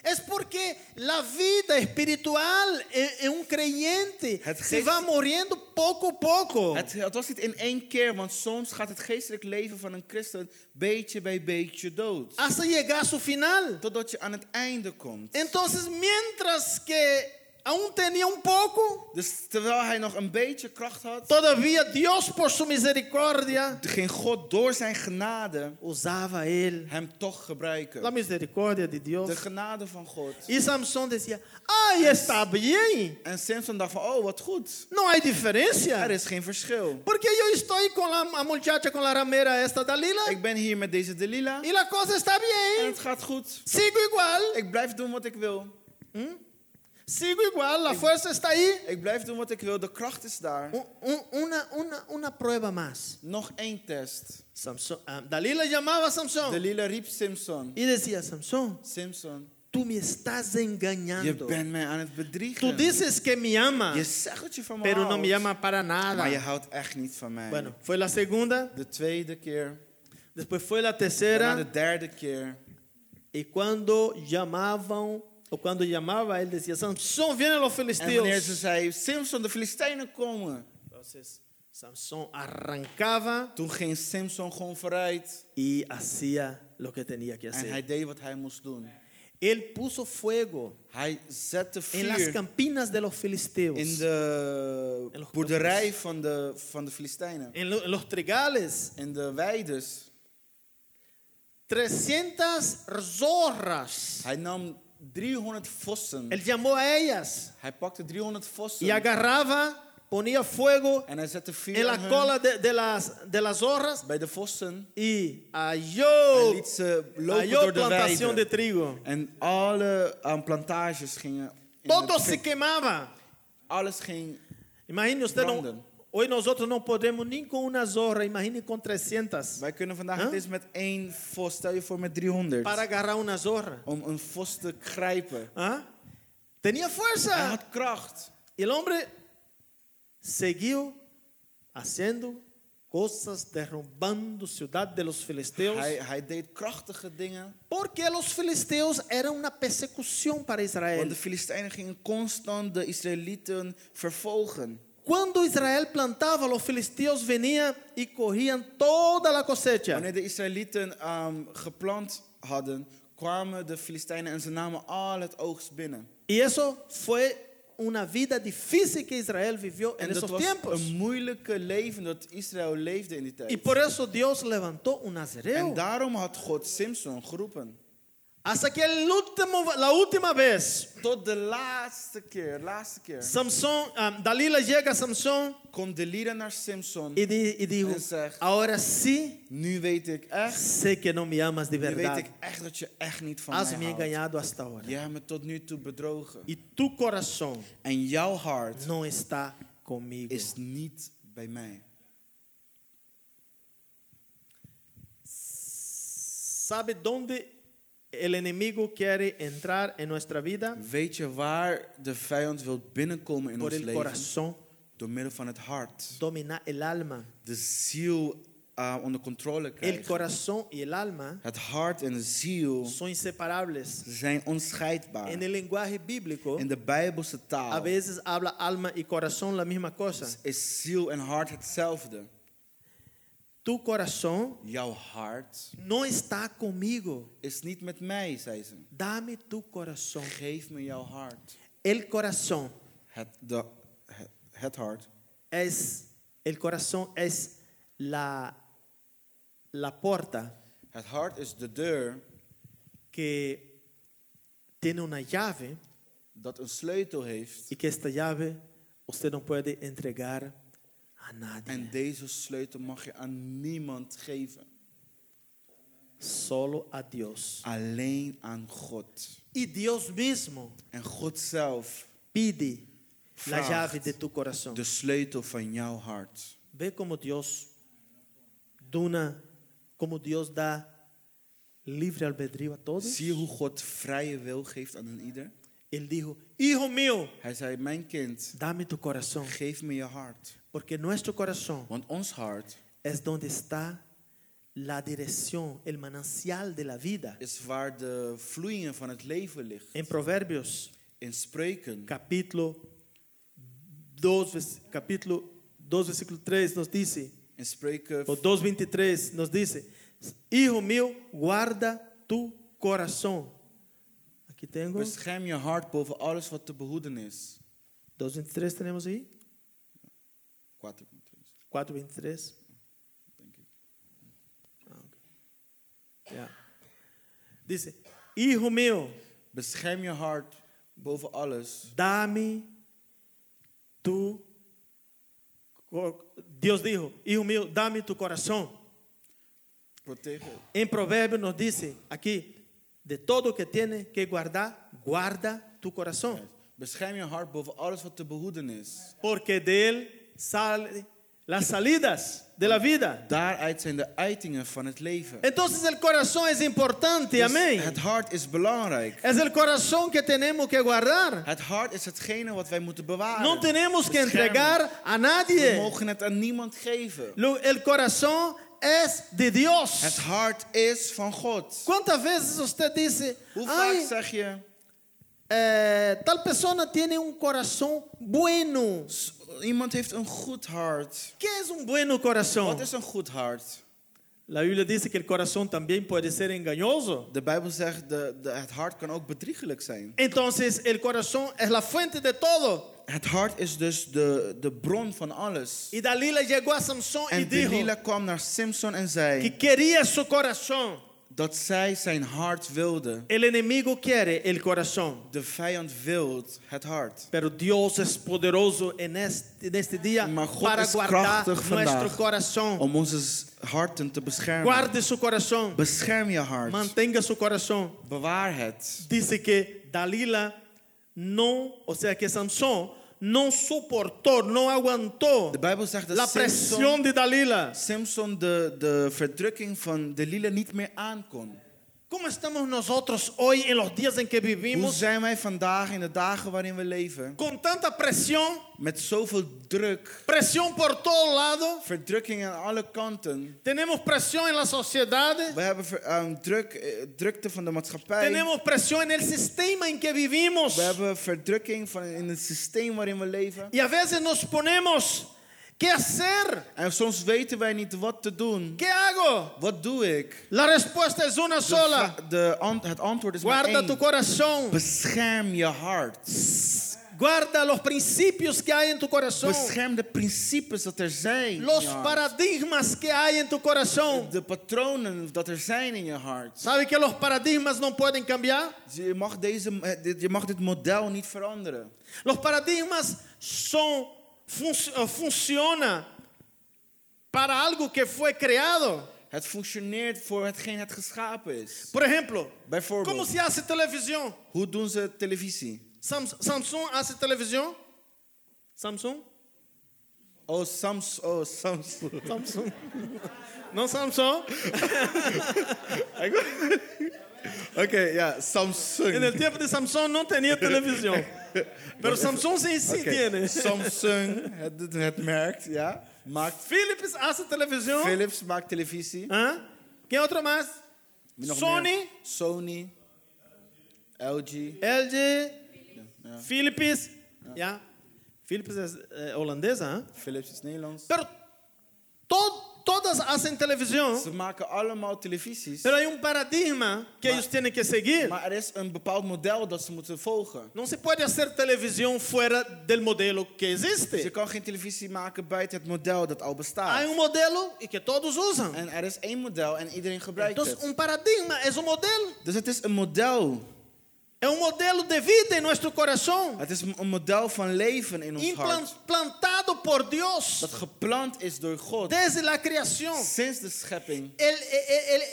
Es porque la vida espiritual en, un creyente Het se geest- va muriendo poco a poco. Het, het was niet in één keer, want soms gaat het geestelijk leven van een christen beetje bij beetje dood. hasta llegar a su final. Totdat je aan het einde komt. Entonces, mientras que aún tenía un poco, Dus terwijl hij nog een beetje kracht had, todavía Dios por su misericordia ging God door zijn genade usaba él. hem toch gebruiken. La misericordia de Dios. De genade van God. Y Samson decía, ay, está bien. En Simpson dacht van, oh wat goed. No hay Er diferencia. is geen verschil. Porque yo estoy con la muchacha, con la ramera esta Dalila. Ik ben hier met deze Delila Y la cosa está en bien. het gaat goed. Sigo igual. Ik blijf doen wat ik wil. Sigo igual. La fuerza está ahí. Ik blijf doen wat ik wil. De kracht is daar. Un- un- Una, una, una prueba más. Nog één test. Samson, ah, Dalila llamaba a Samson Delila riep Simpson. y decía, Samson, Simpson, tú me estás je engañando. bent mij aan het Tú bedriegen. dices que me ama, Je zegt dat je van me pero no me houdt, llama para maar je nada. houdt echt niet van mij. Bueno, fue la segunda, De tweede keer. después fue la tercera. de derde keer. Y cuando llamaban, o cuando llamaba, él decía, Sansón, vienen los En wanneer filisteos. ze zei, Simpson, de Filistijnen komen. Entonces, Sansón arrancaba Toen ging gewoon vooruit. y hacía lo que tenía que En hij deed wat hij moest doen. Él puso fuego Hij zette en las vuur campinas de los filisteos, in de boerderij van de, van de Filistijnen. en, lo- los trigales. In de weides. 300 zorras. Hij nam 300 vossen. Él llamó a ellas Hij pakte 300 vossen. y agarraba, ponía fuego En la cola de, de las, de las zorras bij de vossen. y Hij halló, liet ze lopen halló door de trigo. En alle um, plantages gingen. in Todo se fik. quemaba. Alles ging. Imagine usted, Branden. hoy nosotros no podemos ni con una zorra, imagine con 300 Wij kunnen vandaag Huh? eens met één vos. Stel je voor met 300. para agarrar una zorra. Om een vos te grijpen. ¿Ah? Tenía Hij fuerza. had kracht. El hombre siguió haciendo cosas, derrumbando ciudad de los filisteos. Hij, hij deed krachtige dingen. Porque los filisteos eran una persecución para Want Israel. de Filistijnen gingen constant de Israëlieten vervolgen. Cuando Israel plantaba, los filisteos venían y cogían toda la cosecha. Wanneer de Israëlieten um, geplant hadden, kwamen de Filistijnen en ze namen al het oogst binnen. Y eso fue una vida difícil que Israel vivió en En esos tiempos. een moeilijke leven dat Israël leefde in die Y tijd. por eso Dios levantó un En nazareo. daarom had God Simpson geroepen. Hasta que el último, la última vez, Tot de laatste keer, laatste keer, Samson, ah, Dalila llega a Samson lieden naar Simpson. y, di- y dijo, En zegt, ahora sí nu weet ik echt, sé que no me amas de nu weet verdad. ik echt dat je echt niet van Has mij me houdt. engañado hasta ahora. Je hebt me tot nu toe bedrogen. Y tu corazón En jouw hart no está conmigo. is niet bij mij. ¿Sabe dónde el enemigo quiere entrar en nuestra vida? Weet je waar de vijand wil binnenkomen in Por ons el leven? corazón. Door middel van het hart. Dominar el alma. De ziel uh, onder controle El krijgen. corazón y el alma Het hart en de ziel son inseparables. zijn onscheidbaar. En el lenguaje bíblico, In de Bijbelse a taal veces habla alma y corazón la misma cosa. is ziel en hart hetzelfde. Tu corazón Jouw hart no está conmigo. is niet met mij, zei ze. Dame tu corazón. Geef me jouw hart. El corazón Het, de, het, het hart es, el corazón es la, la puerta Het hart is de deur que tiene una llave dat een sleutel heeft. y que esta llave usted no puede entregar. En deze sleutel mag je aan niemand geven. Solo a Dios. Alleen aan God. Y Dios mismo En God zelf, pide la llave de tu corazón. de sleutel van jouw hart. Ve como Dios dona, como Dios da libre albedrío a todos. Zie je hoe God vrije wil geeft aan een ieder? Él dijo, hijo mío, Hij zei, mijn kind, dame tu corazón, geef me je hart. Porque ons hart es donde está la dirección, el manancial de la vida. is waar de vloeien van het leven ligt. En Proverbios, In spreuken, capítulo 2, vers- capítulo 2, versículo 3 nos dice, in spreuken o 2.23 nos dice, hijo mío, guarda tu corazón. Aquí tengo, bescherm je hart boven alles wat te behoeden is. 2.23 tenemos ahí, 4:23. Ah, yeah. Diz, hijo meu, bescherm je hart boven alles. Dá-me tu Deus dijo, hijo meu, dá-me tu coração. Protege. Em Provérbios nos diz aqui, de todo o que tem que guardar, guarda tu coração. Bescherm je hart boven alles wat te behoeden is. Porque dele salen las salidas de la vida. Daaruit zijn de uitingen van het leven. Entonces el corazón es importante, Dus amén. het hart is belangrijk. Es el corazón que tenemos que guardar. Het hart is hetgene wat wij moeten bewaren. No tenemos que entregar a We nadie. mogen het aan niemand geven. Lo- El corazón es de Het Dios. hart is van God. ¿Cuántas veces usted dice, Hoe vaak zeg je, eh, tal persona tiene un corazón bueno. Iemand heeft een goed hart. ¿Qué es un bueno corazón? Wat is een goed hart? La Biblia dice que el corazón también puede ser engañoso. De Bijbel zegt de, de, het hart kan ook bedriegelijk zijn. Entonces el corazón es la fuente de todo. Het hart is dus de, de bron van alles. Y Dalila llegó a Samson y En dijo Delilah kwam naar Simpson en zei que quería su corazón. Dat zij zijn hart wilde. El enemigo quiere el corazón. De vijand wil het hart. Pero Dios es poderoso en este, en este día Maar God para is guardar nuestro corazón. om onze harten te beschermen. Guarde su corazón. Bescherm je hart. Mantenga su corazón. Bewaar het. Dice que Dalila no, o sea que Samson no soportó, no aguantó De Bijbel zegt dat la presión de Dalila. Simpson de, de verdrukking van Delilah niet meer aankon. ¿Cómo estamos nosotros hoy en los días en que Hoe vivimos? zijn wij vandaag in de dagen waarin we leven? Con tanta presión, Met zoveel druk, presión por todos lados. verdrukking aan alle kanten. Tenemos presión en la sociedad. We hebben ehm, druk, eh, drukte van de maatschappij. Tenemos presión en el sistema en que vivimos. We hebben verdrukking van in het systeem waarin we leven. Y a veces nos ponemos, ¿qué hacer? En soms weten wij niet wat te doen. ¿Qué hago? Wat doe ik? La respuesta es una De sola. de ant- het antwoord is maar Guarda één. tu corazón. Bescherm je hart. Guarda los principios que hay en tu corazón. Bescherm de principes dat er zijn. in Los hart. paradigmas que hay en tu corazón. De patronen dat er zijn in je hart. ¿Sabe que los paradigmas no pueden cambiar? Je mag, deze, eh, je mag dit model niet veranderen. Los paradigmas son eh, funciona para algo que fue creado. Het functioneert voor hetgeen het geschapen is. Por ejemplo, ¿cómo Bijvoorbeeld, se hace televisión? hoe doen ze televisie? Sam- Samsung hace televisión. Samsung. Oh, Sams, oh, Sams. Samsung. No Samsung. Ok, yeah, Samsung. No tempo de Samsung não tinha televisão. Mas Samsung sim, sim okay. tinha. Samsung had, had yeah. Philips hace televisão. Philips maakt televisi Huh? ¿Ah? Quem outro mais? Sony. Sony. LG. LG. Philips. Yeah. yeah. Philips é holandesa. ¿ah? Philips é Nederlands. Pero todo todas hacen televisión. Ze maken allemaal televisies. Pero hay un paradigma que ellos tienen que seguir. Maar er is een bepaald model dat ze moeten volgen. No se puede hacer televisión fuera del modelo que Dus existe. kan geen televisie maken buiten het model dat al bestaat. Hay un modelo y que todos usan. En er is één model en iedereen gebruikt Entonces, het. un paradigma es un modelo. Dus het is een model. Es un modelo de vida en nuestro corazón. Het is een model van leven in ons hart. Implantado por Dios Dat geplant is door God. desde la creación. Sinds de schepping. El, el- el-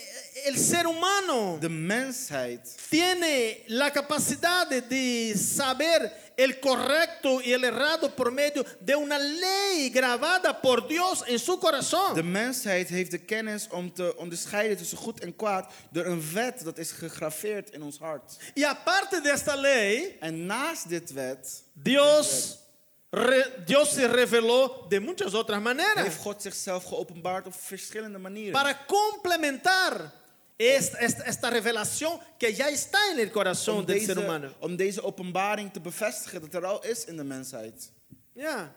el ser humano De mensheid tiene la capacidad de, saber el correcto y el errado por medio de una ley grabada por Dios en su corazón. De mensheid heeft de kennis om te onderscheiden tussen goed en kwaad door een wet dat is gegraveerd in ons hart. Y aparte de esta ley, En naast dit wet Dios, Dios se reveló de muchas otras maneras heeft God zichzelf geopenbaard op verschillende manieren. para complementar esta, esta- esta revelación que ya está en el corazón om, del ser humano. om deze openbaring te bevestigen dat er al is in de mensheid. Ya.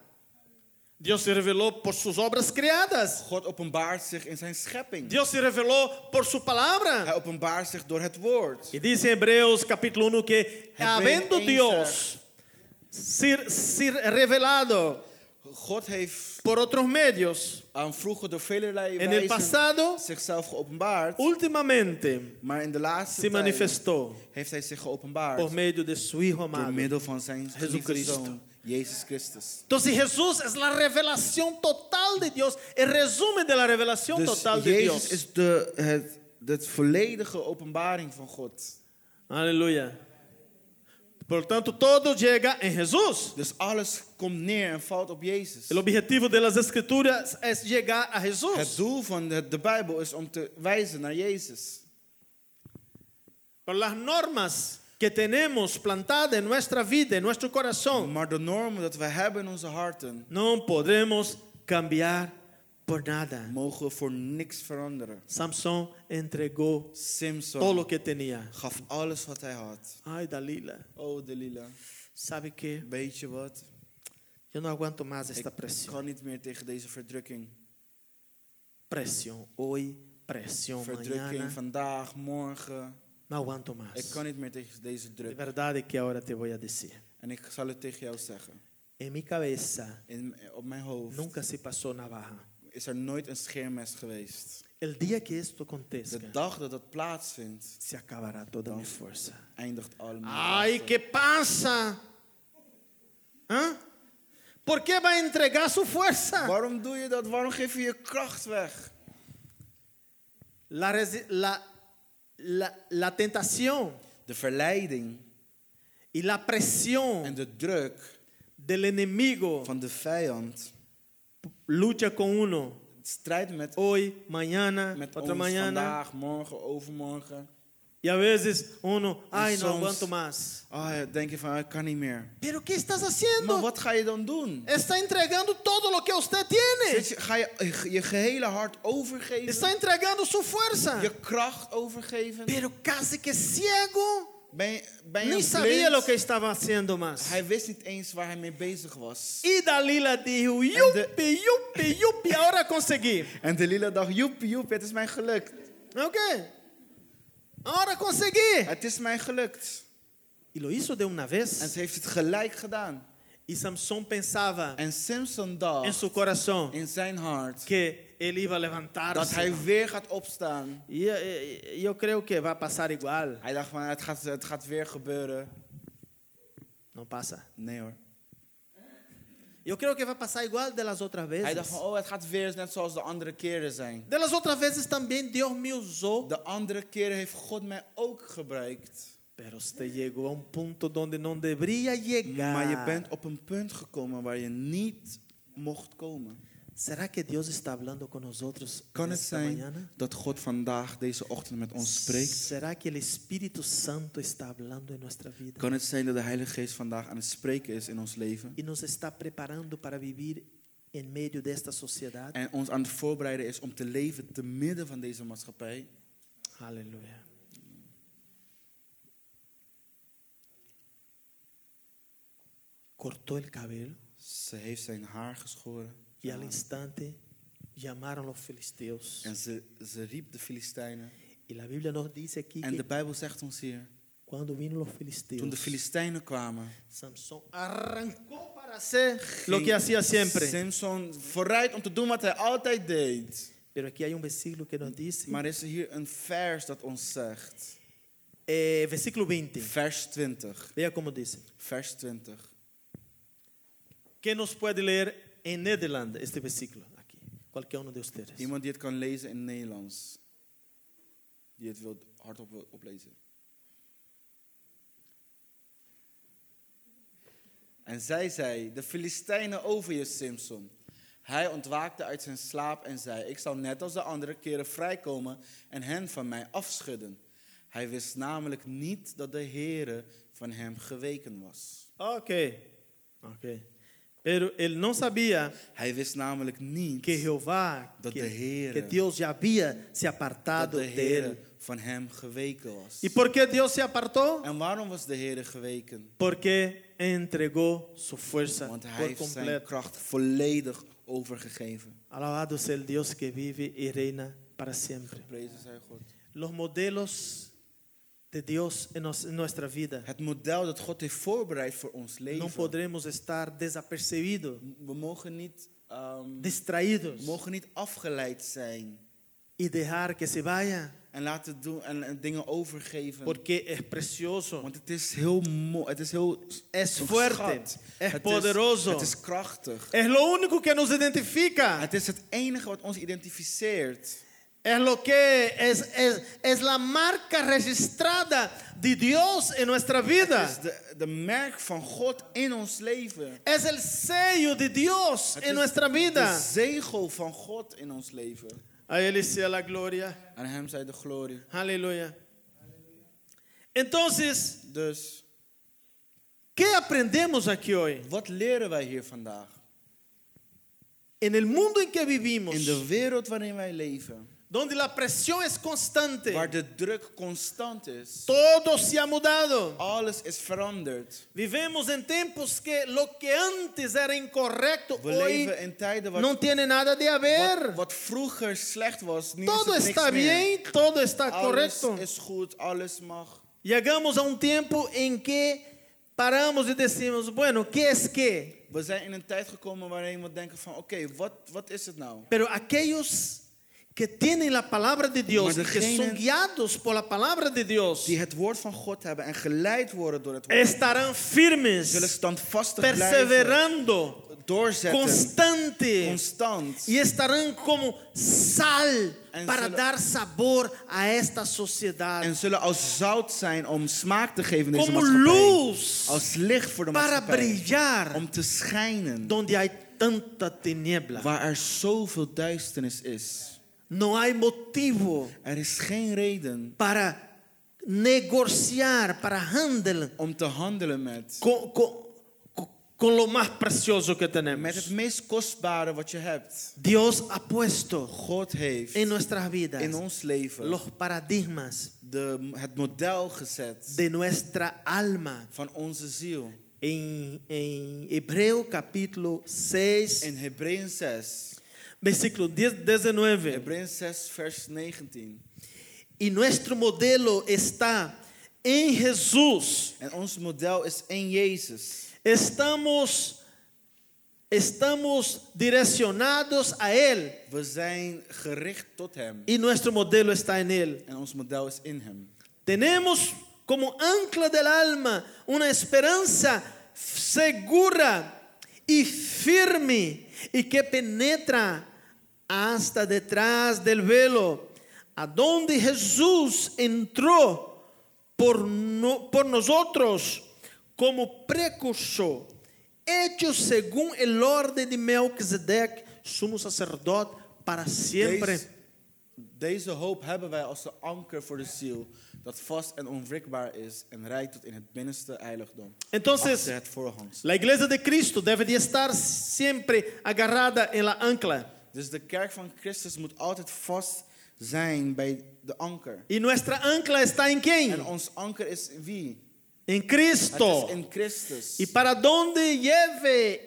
Dios se reveló por sus obras creadas. God openbaart zich in zijn schepping. Dios se reveló por su palabra. Hij openbaart zich door het woord. Y dice Hebreos capítulo 1 que habiendo één Dios se, se revelado God heeft por otros medios aan vroeger door en el pasado, zichzelf geopenbaard. últimamente Maar in de laatste se manifestó heeft hij zich geopenbaard por medio de su Hijo door amado. middel van zijn Jesucristo. Jezus Christus. Entonces Jesús es la revelación total de Dios, el resumen de la revelación Dus total de Jezus Dios. is de, het, het volledige openbaring van God. Por tanto, todo llega en Jesús. Dus alles komt neer en valt op Jezus. El objetivo de las escrituras es llegar a Jesús. Het doel van de, de Bijbel is om te wijzen naar Jezus. Pero las normas que tenemos plantadas en nuestra vida, en nuestro corazón, Maar de normen dat we hebben in onze harten, no podremos cambiar por nada. mogen we voor niks veranderen. Samson entregó todo Simpson lo que tenía. gaf alles wat hij had. Ay, Dalila, Oh, Delila, ¿sabe qué? weet je wat? Yo no aguanto más Ik esta presión. kan niet meer tegen deze verdrukking. Presión hoy, presión Verdrukking mañana. vandaag, morgen. No aguanto más. Ik kan niet meer tegen deze De druk. verdad que ahora te voy a decir. En ik zal het tegen jou zeggen. En mi cabeza In, op mijn hoofd nunca se pasó navaja. Is er nooit een scheermes geweest. El día que esto acontezca, De dag dat dat plaatsvindt, se acabará toda mi fuerza. eindigt al mijn Ay. ¿qué pasa? ¿Ah? ¿Por qué va a entregar su fuerza? Waarom doe je dat? Waarom geef je je kracht weg? La, la, la, la tentación De verleiding y la en presión de druk del enemigo van de vijand lucha con uno strijdt met, hoy, mañana, met otra ons mañana. vandaag, morgen, overmorgen. Y a veces uno, ay, no soms- aguanto más. Ah, denk je van, ik kan niet meer. Pero ¿qué estás Maar haciendo? wat ga je dan doen? Está entregando todo lo que usted tiene. Zit je, ga je je gehele hart overgeven? Está entregando su fuerza. Je kracht overgeven? Pero casi que ciego. Ben ben je Ni blind? lo que estaba haciendo más. Hij wist niet eens waar hij mee bezig was. Y Dalila dijo, yupi, yupi, yupi, ahora conseguí. En Delila dacht, joepie, joepie, het is mij gelukt. Ok. Ahora conseguí. Het is mij gelukt. Y lo hizo de En vez. ze heeft het gelijk gedaan. E Samson pensava And Samson em seu coração in heart, que ele ia levantar-se. E, e, e eu creio que vai passar igual. Hij dacht van, het gaat, het gaat weer gebeuren. Não passa. Nee hoor. Eu creio que vai passar igual das outras vezes. Hij dacht van, oh, het gaat weer net zoals de andere keren zijn. De outras vezes também Deus me usou. De andere keren heeft God mij ook gebruikt. Pero usted llegó a un punto donde no debería llegar. Maar je bent op een punt gekomen waar je niet mocht komen. ¿Será que Dios está hablando con nosotros Kan het zijn mañana? dat God vandaag, deze ochtend met ons spreekt? ¿Será que el Espíritu Santo está hablando en nuestra vida? Kan het zijn dat de Heilige Geest vandaag aan het spreken is in ons leven? Y nos está preparando para vivir en medio de esta sociedad. En ons aan het voorbereiden is om te leven te midden van deze maatschappij? Aleluya. Cortó el cabello Ze heeft zijn haar geschoren. y al instante llamaron los filisteos. En ze, ze riep de Filistijnen. Y la Biblia nos dice aquí En de que Bijbel zegt ons hier, cuando vino los toen de filisteos, Filistijnen kwamen, Samson arrancó para hacer lo que hacía siempre. Simpson vooruit om te doen wat hij altijd deed. Pero aquí hay un versículo que nos dice, Maar er is hier een vers dat ons zegt. eh, versículo 20, Vers 20. vea cómo dice. Vers 20. ¿Quién nos puede leer en Nederland este versículo aquí? Cualquier uno de ustedes. Iemand die het kan lezen in Nederlands. Die het wil, hardop wil oplezen. En zij zei, de Filistijnen over je, Simpson. Hij ontwaakte uit zijn slaap en zei, ik zal net als de andere keren vrijkomen en hen van mij afschudden. Hij wist namelijk niet dat de Heere van hem geweken was. Ok, ok. Pero Hij wist namelijk niet que Jehová, Dat que, de que Dios ya había se apartado de de Heere él. van hem geweken was. ¿Y por qué Dios se apartó? En waarom was de geweken? Porque entregó su fuerza Want hij por heeft zijn completo. kracht volledig overgegeven. Alabado sea el Dios que vive y reina para siempre. Prezen zij God. Los modelos de Dios en, nos- en nuestra vida Het model dat God heeft voorbereid voor ons no leven. podremos estar desapercibidos, We mogen niet, ehm, distraídos we mogen niet afgeleid zijn. y dejar que se vaya, En laten doen en, en dingen overgeven. porque es precioso, Want het is heel mooi. Het is heel es fuerte, schat. es Het poderoso, het is krachtig. es lo único que nos identifica, Het is het enige wat ons identificeert. Es lo que es, es, es la marca registrada de Dios en nuestra Het vida. is de, de merk van God in ons leven. Es el sello de Dios Het en is nuestra vida. De zegel van God in ons leven. A Él sea la gloria. Aan hem zij de glorie. Aleluya. Entonces, Dus, ¿qué aprendemos aquí hoy? wat leren wij hier vandaag? En el mundo en que vivimos, In de wereld waarin wij leven, donde la presión es constante, waar de druk constant is, todo se ha mudado. alles is veranderd. Vivemos en tiempos que lo que antes era incorrecto, We hoy leven in tijden wat, no tiene nada de haber. wat, wat vroeger slecht was, nu Todo is het está niks meer. bien, todo está Alles correcto. is goed, alles mag. Llegamos a un tiempo en que paramos y decimos, bueno, ¿qué es qué? We zijn in een tijd gekomen waarin we denken van, oké, wat, wat is het nou? Pero aquellos que tienen la palabra de Dios, que son guiados por la palabra de Dios, Die het woord van God hebben en geleid worden door het woord, estarán firmes, zullen standvastig blijven, perseverando, doorzetten, constante, constant. y estarán como sal En para zullen- dar sabor a esta sociedad, En zullen als zout zijn om smaak te geven in deze como luz Als licht voor de para maatschappij. brillar Om te schijnen. donde hay tanta tiniebla. Waar er zoveel duisternis is. No hay motivo Er is geen reden para negociar, para handlar om te handelen met. con- con- con lo más precioso que Met tenemos. het meest kostbare wat je hebt. Dios ha puesto God heeft en nuestras vidas in ons leven los paradigmas de, het model gezet de nuestra alma. van onze ziel. En, en Hebreo capítulo 6, In Hebreeën 6. Versículo 10, 19. Hebreeën 6 vers 19. Y nuestro modelo está en Jesús. En ons model is in Jezus. Estamos, estamos direccionados a Él We zijn gericht tot Hem. y nuestro modelo está en Él. En ons model is in Hem. Tenemos como ancla del alma una esperanza segura y firme y que penetra hasta detrás del velo, a donde Jesús entró por, no- por nosotros como precursor, hecho según el orden de Melquisedec, sumo sacerdote para siempre. Deze, deze hoop hebben wij als de anker voor de ziel, dat vast en onwrikbaar is en rijdt tot in het binnenste heiligdom. Entonces, het. La iglesia de Cristo debe de estar siempre agarrada en la ancla. Dus de kerk van Christus moet altijd vast zijn bij de anker. Y nuestra ancla está en quién? En ons anker is wie? En Cristo. is in Christus. Y para donde lleve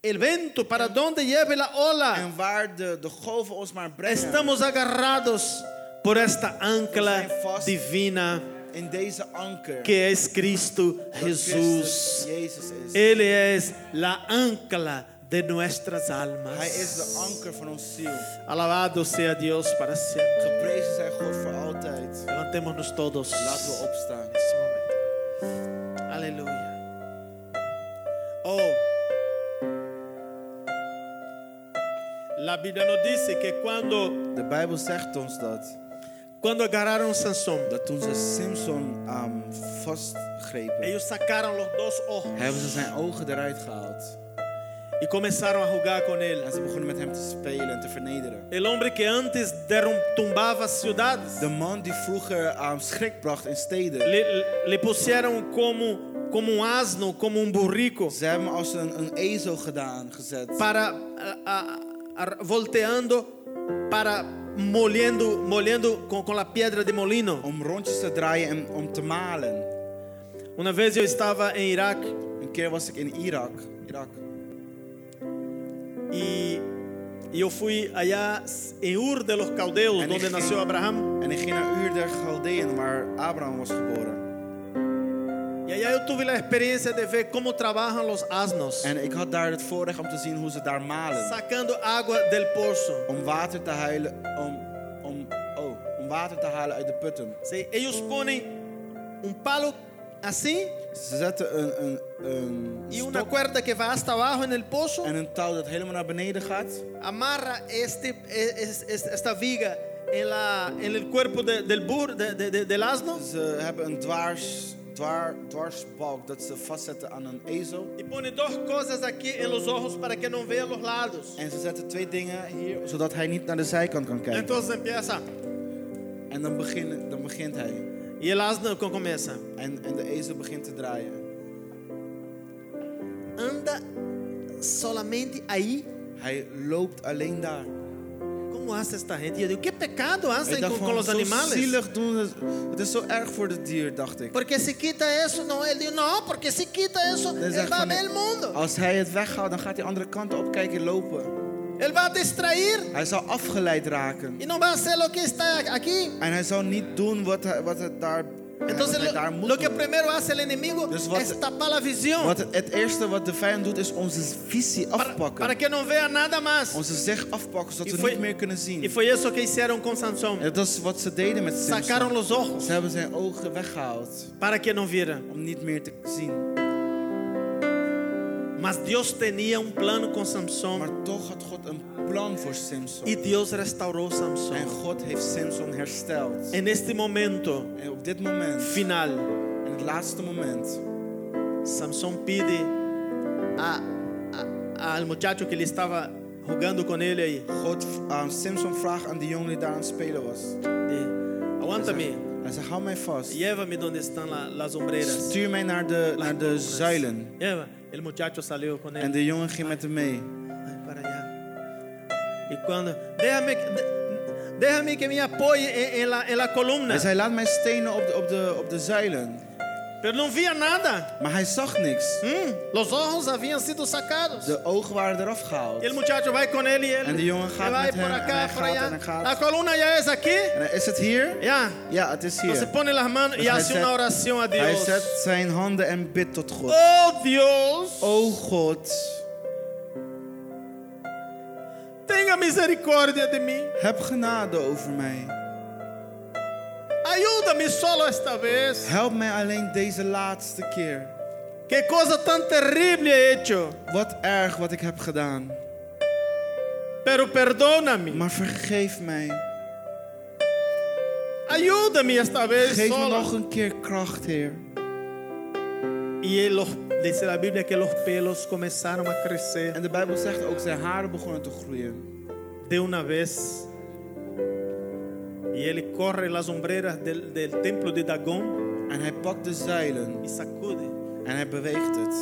el vento, para donde lleve la ola, En waar de, de golven ons maar brengen, estamos agarrados por esta ancla divina in deze anker, que es Cristo is. Él es la ancla de nuestras almas. Hij is de anker van ons ziel. Alabado sea Dios para siempre. Geprezen zij God voor altijd. Levantémonos todos. Laten we opstaan. Aleluya. Oh. La Biblia nos dice que cuando, De Bijbel zegt ons dat. cuando agarraron Sansón, Dat toen ze Simpson um, vastgrepen, ellos sacaron los dos ojos hebben ze zijn ogen eruit gehaald. Y comenzaron a jugar con él. En ze begonnen met hem te spelen en te vernederen. El hombre que antes derrum- tumbaba ciudades, De man die vroeger um, schrik bracht in steden. le, le pusieron como, como un asno, como un burrico, Ze hebben hem als een, een ezel gedaan, gezet. para a- a- a- volteando, para moliendo, moliendo con, con la piedra de molino. Om rondjes te draaien en om te malen. Una vez Een keer was ik in Irak. Irak. Y, y yo fui allá en Ur de los Caldeos, En donde nació Abraham. En ik ging naar Uur der Galdeën, waar Abraham was geboren. Y allá yo tuve la experiencia de ver cómo trabajan los asnos, En ik had daar het voorrecht om te zien hoe ze daar malen. sacando agua del pozo. Om water te huilen, om, om, oh, om water te halen uit de putten. Sí, ellos ponen un palo así Ze zetten een, een, een y una cuerda que va hasta abajo en el pozo. en een touw dat helemaal naar beneden gaat. Amarra este, es- es- esta viga en, la, en el cuerpo de- del, bur, de- de- de- del asno Ze hebben een dwars, dwar, dwarsbalk dat ze vastzetten aan een ezel. y pone dos cosas aquí en los ojos para que no vea los lados. En ze zetten twee dingen hier, zodat hij niet naar de zijkant kan kijken. Entonces empieza. En dan, begin, dan begint hij. Y el asno co- comienza. En, en de ezel begint te draaien. Anda solamente ahí Hij loopt alleen daar. ¿Cómo hace esta gente? Yo digo, ¿qué pecado Ik hacen van, los zo animales? zielig doen. het- Het is zo erg voor het dier, dacht ik. Porque si quita eso, no, él dijo, no, porque si quita eso, él zegt va a ver el mundo. Als hij het weghaalt, dan gaat hij andere kanten opkijken en lopen. Él va a distraer Hij zal afgeleid raken. y no va a hacer lo que está aquí. En hij zal niet doen wat, hij, wat, het daar, Entonces, lo, daar moet lo que doen. primero hace el enemigo Dus wat- es tapar la visión Wat het, het eerste wat de vijand doet, is onze visie para, afpakken. para que no vea nada más. Onze zicht afpakken, zodat Y we fue- niet meer kunnen Y zien. fue eso que hicieron con Sansón. En dat is wat ze deden met Sacaron Samson. los ojos Ze hebben zijn ogen weggehaald para que no viera. om niet meer te zien. Mas Dios tenía un plano con Sansón Maar toch had God een plan voor Samson. y Dios restauró En Sansón. God heeft Samson hersteld. En este momento En op dit moment, final, in het laatste moment, Sansón pide a, a- al muchacho que le estaba jugando con él ahí. God, aan Samson vraagt aan die jongen die daar aan het spelen was. de, Aguántame, Hij zegt, hou mij vast. llévame donde están la- las hombreras. Stuur mij naar de, naar de zuilen. Lleva. El muchacho salió con En él. de jongen ging met hem mee. Ay, para allá. Y cuando, déjame, déjame que me apoye en, en la, en la columna. Hij zei, laat mij stenen op de, op de, op de zuilen. Pero no vía nada. Maar hij zag niks. Mm, los ojos habían sido sacados. De ogen waren eraf Y gehaald. el muchacho va con él y él En de jongen gaat met por hem en acá, hij por allá. en hij gaat. La columna ya es aquí. En hij, is het hier? Ya. Ja, het is Entonces hier. pone las manos y Dus hij hace una oración a Hij Dios. zet zijn handen en bidt tot God. Oh Dios, O God, tenga misericordia de mí. heb genade over mij. Ayúdame solo esta vez. Help mij alleen deze laatste keer. Qué cosa tan terrible he hecho. Wat erg wat ik heb gedaan. Pero perdóname. Maar vergeef mij. Ayúdame esta vez Geef me nog een keer kracht, Heer. Y los, dice la Biblia que los pelos comenzaron a crecer En de Bijbel zegt ook, zijn haren begonnen te groeien. de una vez. Y él corre las hombreras del, del templo de Dagón En hij pakt de zeilen y sacude. en hij beweegt het.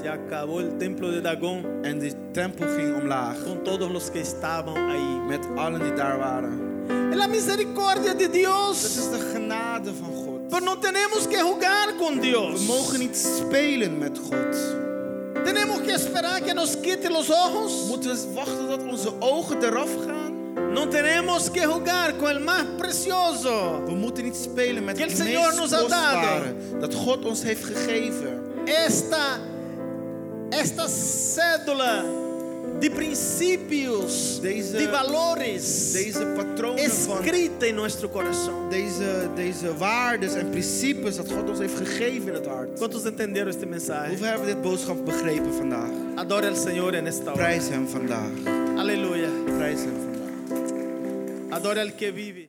Se acabó el templo de Dagón En die tempel ging omlaag. con todos los que estaban ahí. Met allen die daar waren. Es la misericordia de Dat Dios. is de genade van God. Pero no tenemos que jugar con We Dios. mogen niet spelen met God. Tenemos que esperar que nos quite los We ojos. moeten wachten tot onze ogen eraf gaan. Tenemos que jugar con el más precioso. We moeten niet spelen met Que het meest kostbare dat God ons heeft gegeven. Esta, esta cédula de principios, Deze- de valores, Deze patronen van escrita en nuestro corazón. deze, deze waarden en principes dat God ons heeft gegeven in het hart. ¿Cuántos entendieron este mensaje? Hoeveel hebben dit boodschap begrepen vandaag? Adore al Señor en esta hora. Prijs hem vandaag. Aleluya. Prijs hem vandaag. Adore al que vive.